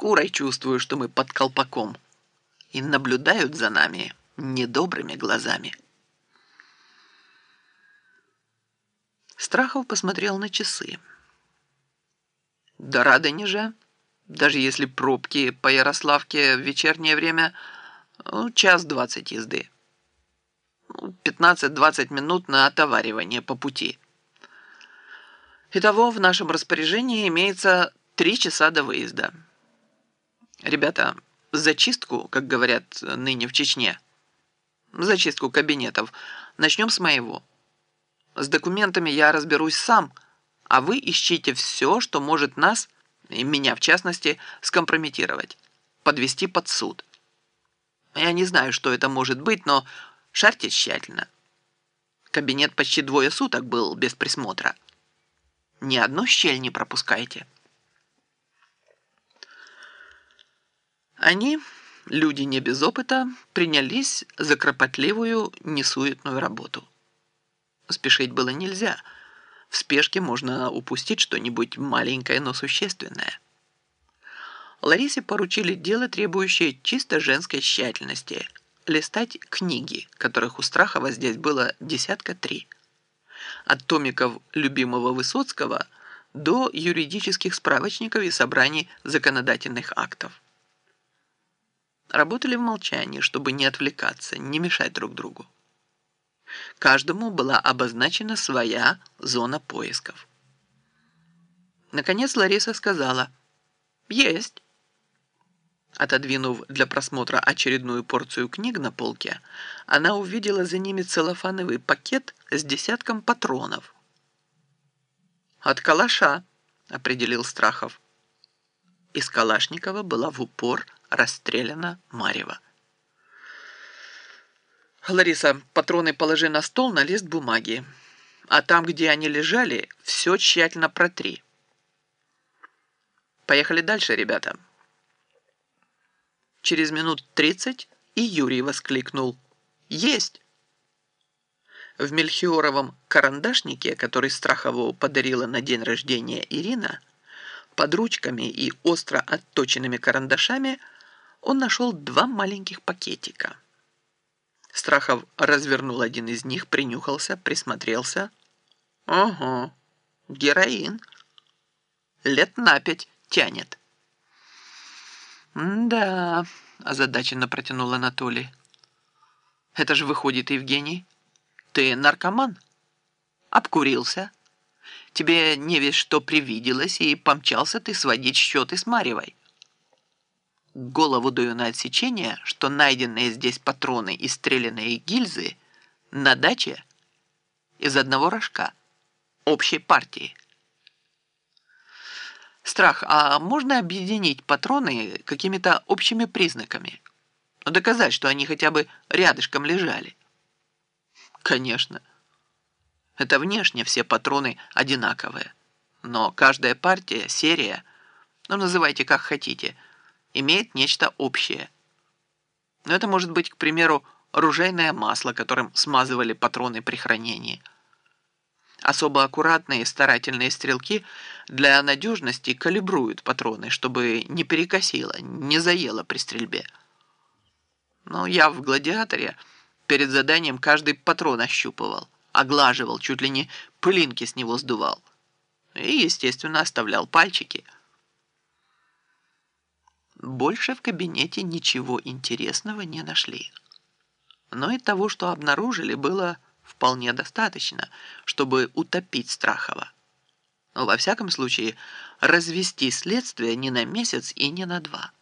шкурой чувствую, что мы под колпаком. И наблюдают за нами недобрыми глазами. Страхов посмотрел на часы. До Радони же, даже если пробки по Ярославке в вечернее время, ну, час двадцать езды. 15-20 ну, минут на отоваривание по пути. Итого в нашем распоряжении имеется три часа до выезда. Ребята, зачистку, как говорят ныне в Чечне, зачистку кабинетов, начнем с моего. С документами я разберусь сам, а вы ищите все, что может нас, и меня в частности, скомпрометировать, подвести под суд. Я не знаю, что это может быть, но шарьте тщательно. Кабинет почти двое суток был без присмотра. Ни одну щель не пропускайте. Они, люди не без опыта, принялись за кропотливую, несуетную работу. Спешить было нельзя. В спешке можно упустить что-нибудь маленькое, но существенное. Ларисе поручили дело, требующее чисто женской тщательности – листать книги, которых у Страхова здесь было десятка три. От томиков любимого Высоцкого до юридических справочников и собраний законодательных актов. Работали в молчании, чтобы не отвлекаться, не мешать друг другу. Каждому была обозначена своя зона поисков. Наконец Лариса сказала «Есть». Отодвинув для просмотра очередную порцию книг на полке, она увидела за ними целлофановый пакет с десятком патронов. «От калаша», — определил Страхов. Из Калашникова была в упор расстреляна Марева. «Лариса, патроны положи на стол на лист бумаги, а там, где они лежали, все тщательно протри. Поехали дальше, ребята». Через минут тридцать и Юрий воскликнул «Есть!». В Мельхиоровом карандашнике, который Страхову подарила на день рождения Ирина, под ручками и остро отточенными карандашами – он нашел два маленьких пакетика. Страхов развернул один из них, принюхался, присмотрелся. Ого, героин. Лет на пять тянет. «Да», – озадаченно протянул Анатолий. «Это же выходит, Евгений, ты наркоман? Обкурился? Тебе не весь что привиделось, и помчался ты сводить счеты с Марьевой. Голову даю на отсечение, что найденные здесь патроны и стрелянные гильзы на даче из одного рожка, общей партии. Страх, а можно объединить патроны какими-то общими признаками? Доказать, что они хотя бы рядышком лежали? Конечно. Это внешне все патроны одинаковые. Но каждая партия, серия, ну называйте как хотите – имеет нечто общее. Но это может быть, к примеру, ружейное масло, которым смазывали патроны при хранении. Особо аккуратные старательные стрелки для надежности калибруют патроны, чтобы не перекосило, не заело при стрельбе. Но я в «Гладиаторе» перед заданием каждый патрон ощупывал, оглаживал, чуть ли не пылинки с него сдувал. И, естественно, оставлял пальчики – больше в кабинете ничего интересного не нашли. Но и того, что обнаружили, было вполне достаточно, чтобы утопить Страхова. Во всяком случае, развести следствие не на месяц и не на два.